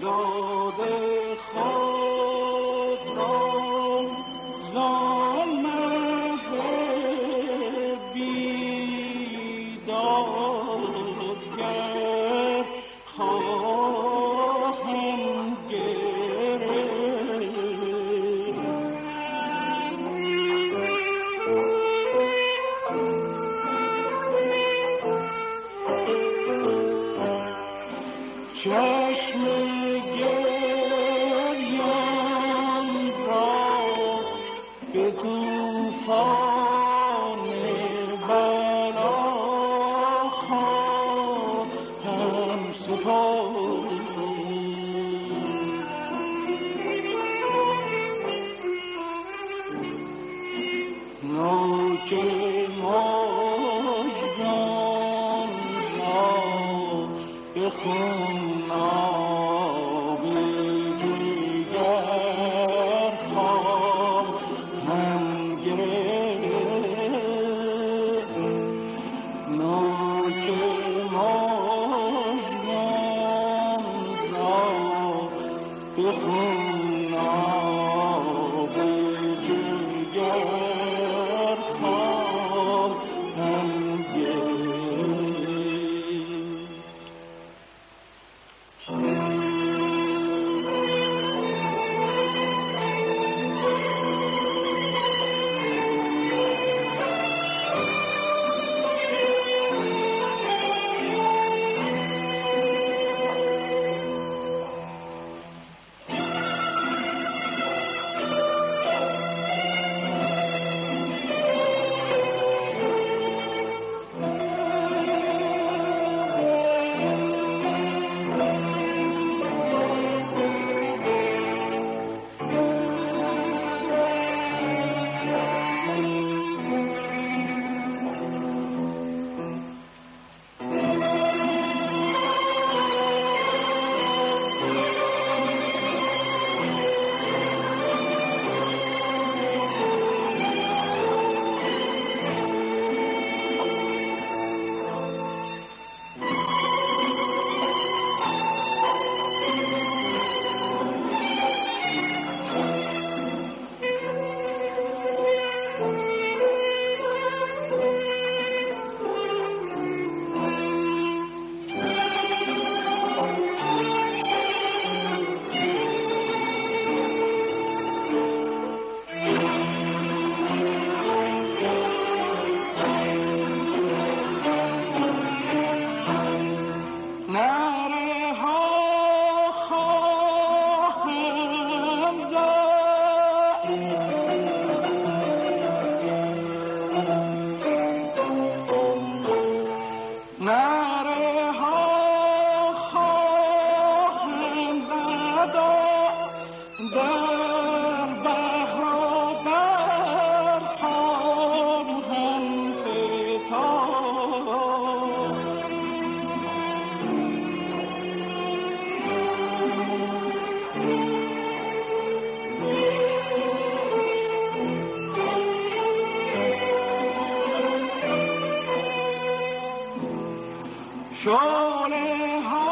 No they. به Surely.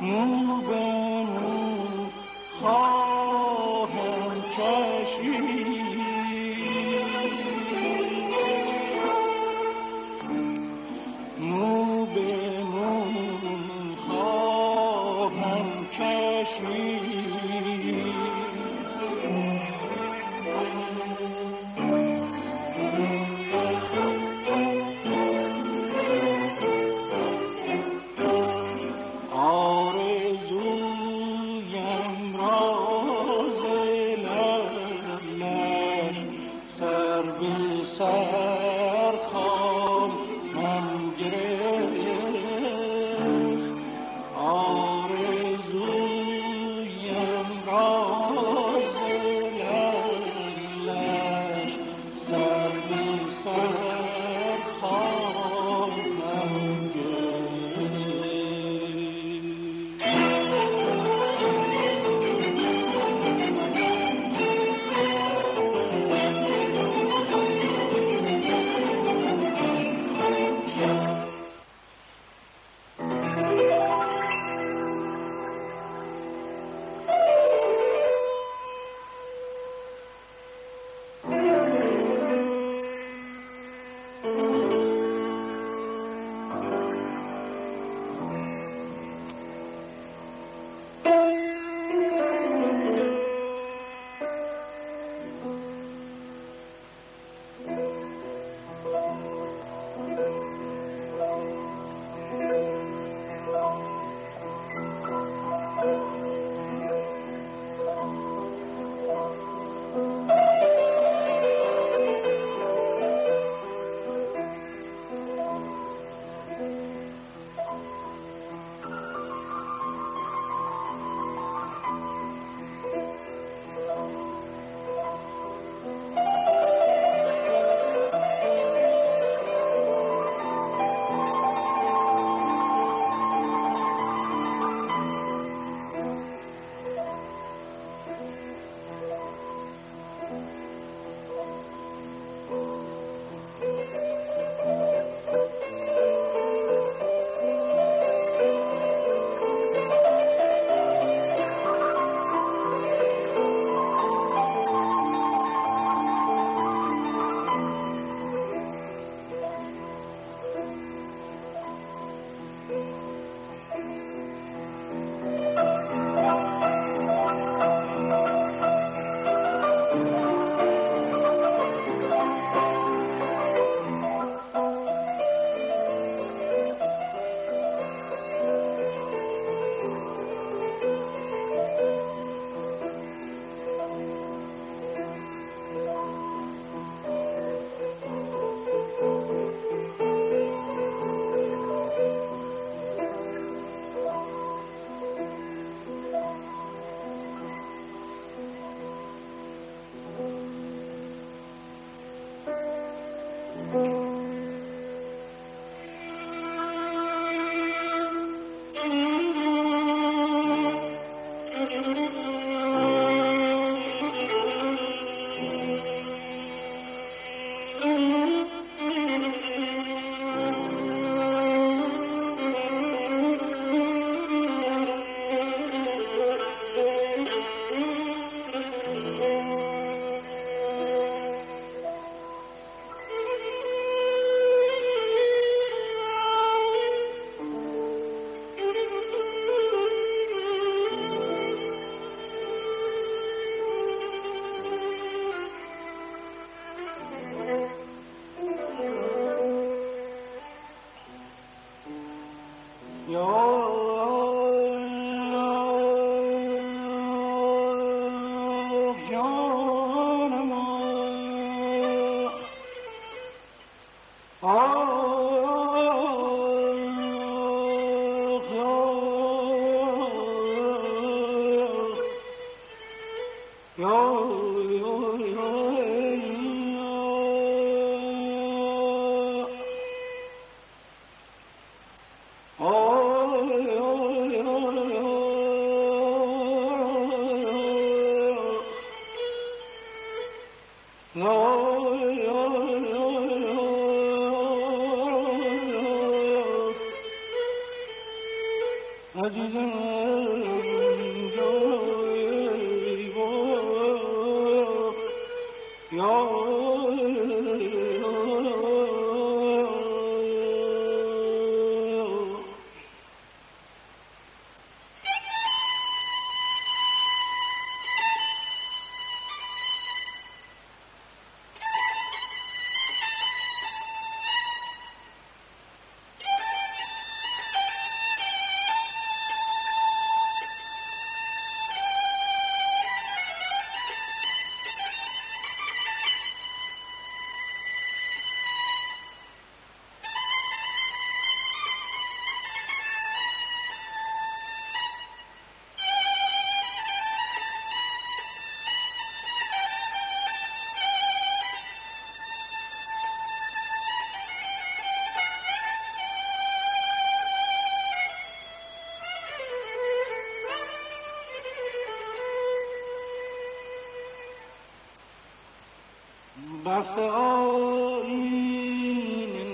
مو به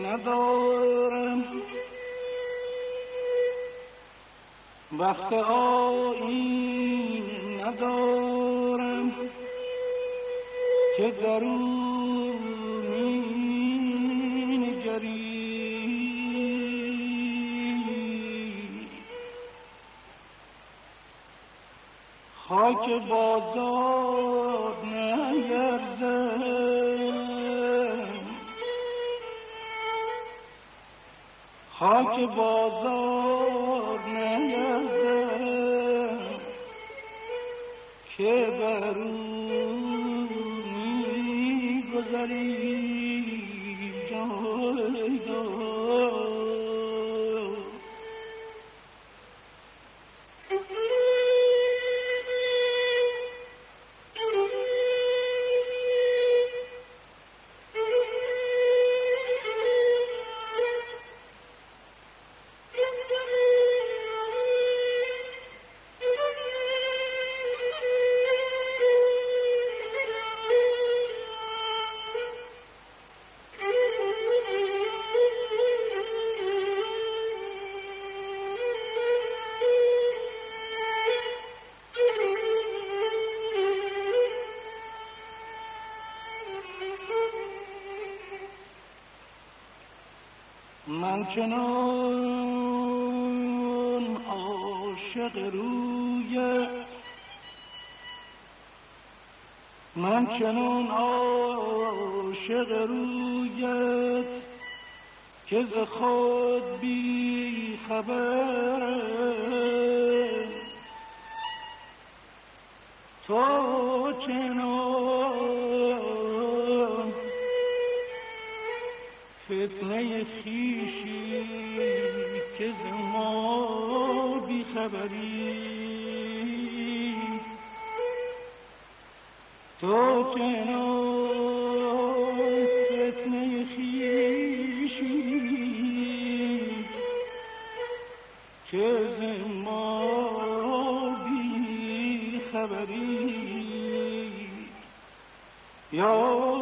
ندارم وقت آین ندارم که نگری خاک بازار نیرزد خاک بازار نیازم که برونی گذری من چنان عاشق روی من چنان عاشق رویت که ز خود بی خبر تو چنان فتنه خیشی که ما بیخبری تو چنان فتنه خیشی که ز ما بیخبری خبری. یا یا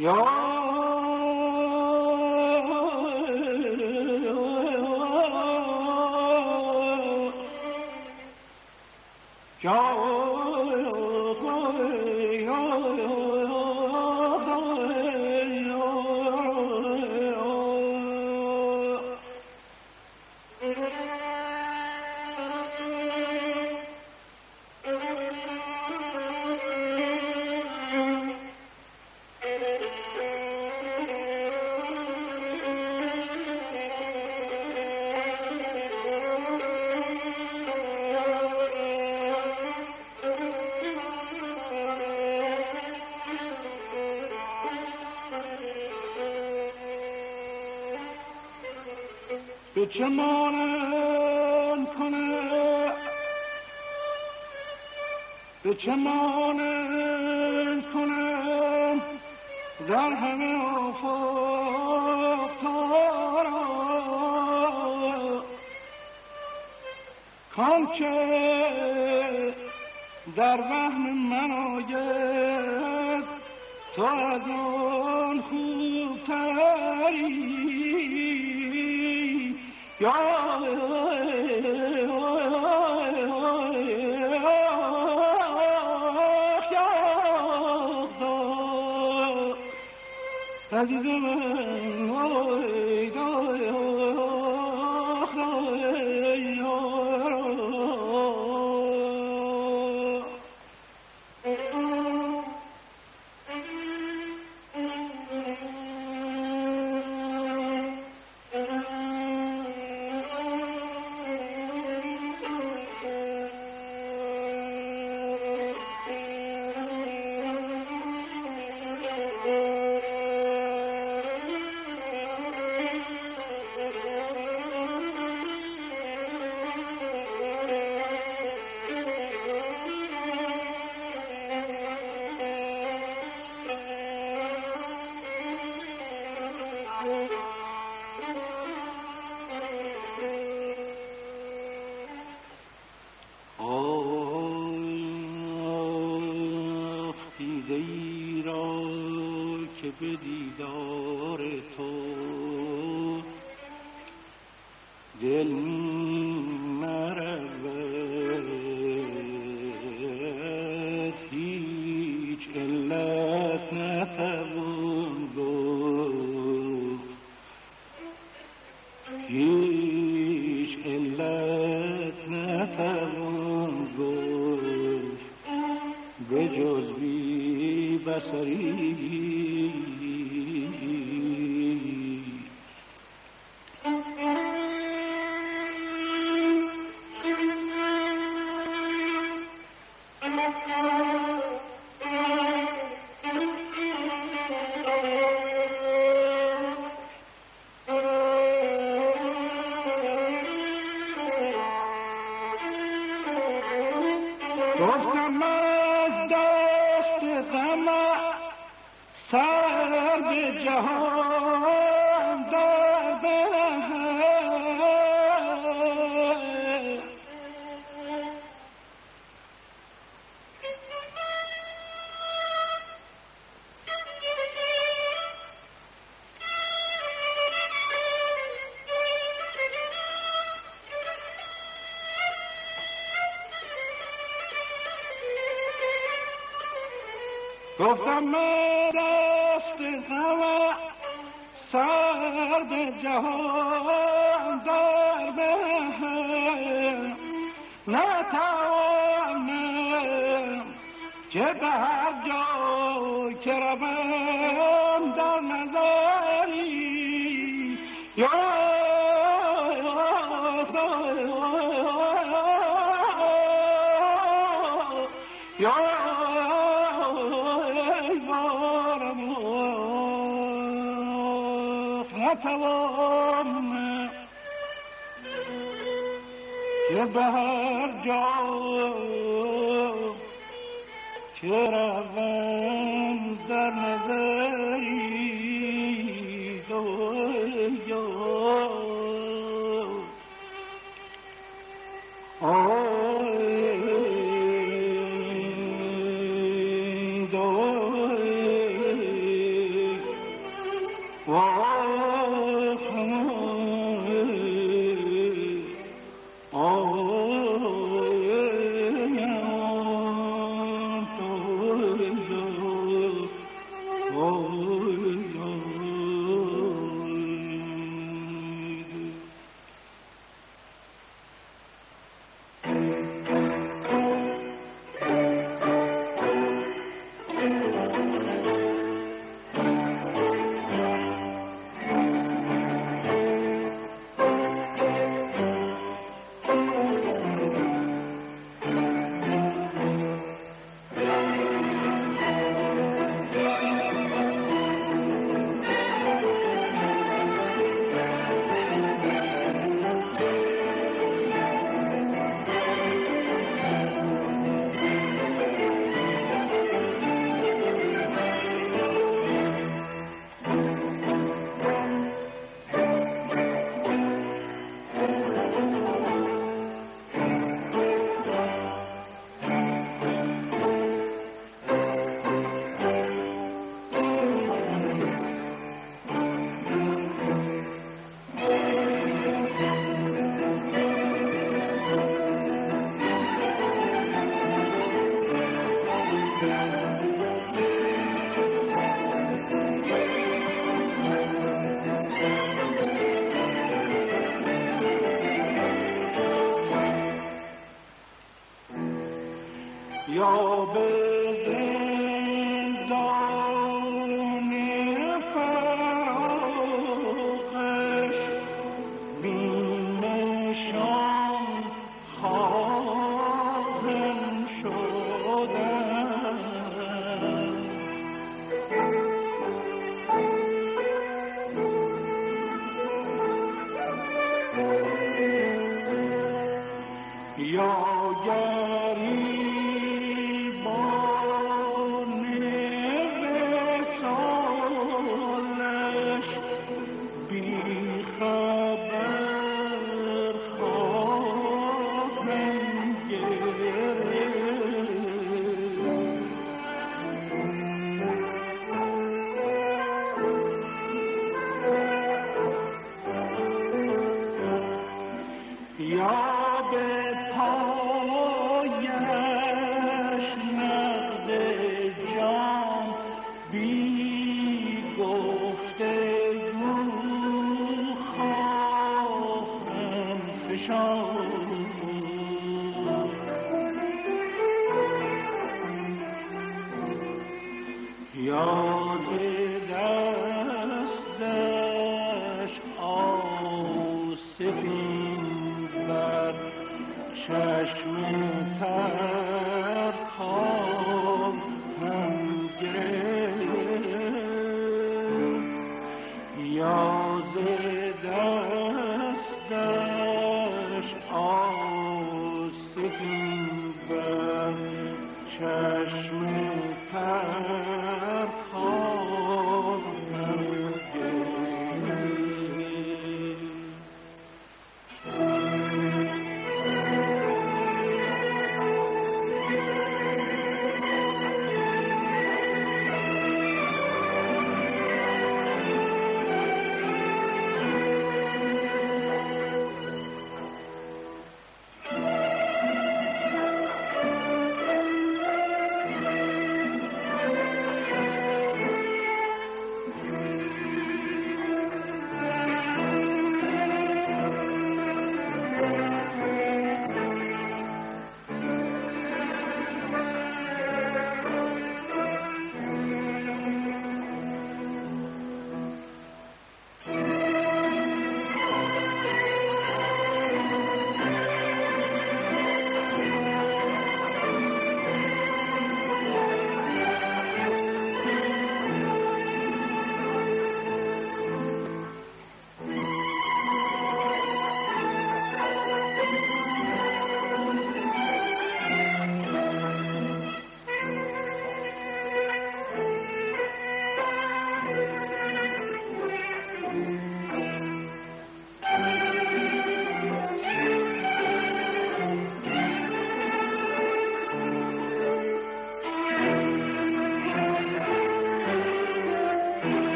یا چه مانند کنه. به چه مانند کنه؟ در همه آفاق تارا کان که در وهم من آید تو از آن خوبتری. عزیز گفتم शरीरी گفتم دست غم سر به جهان در به نتوانم که به هر جا که روم. که به هر جا که روم در نظری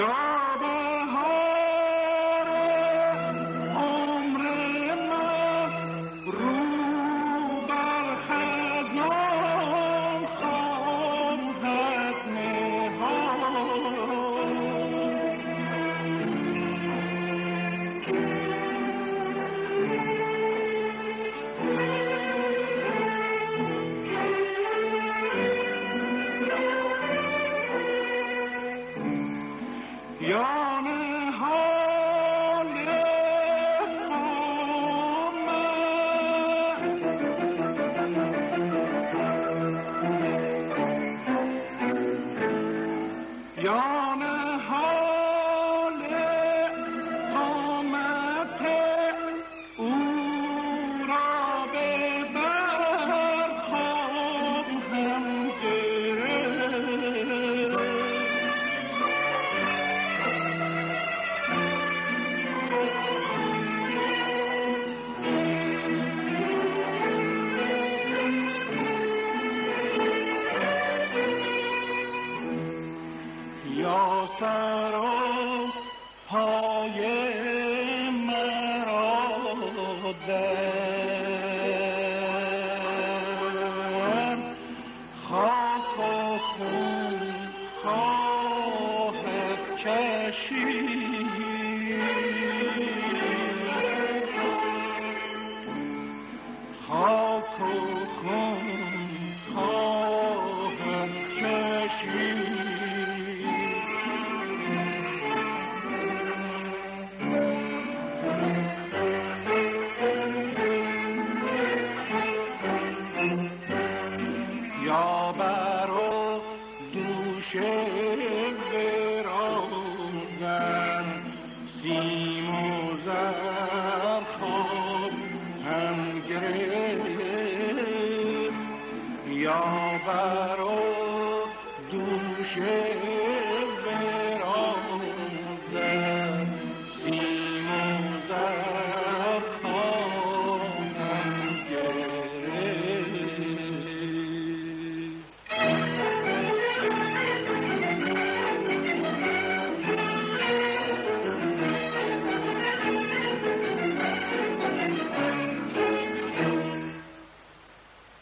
یا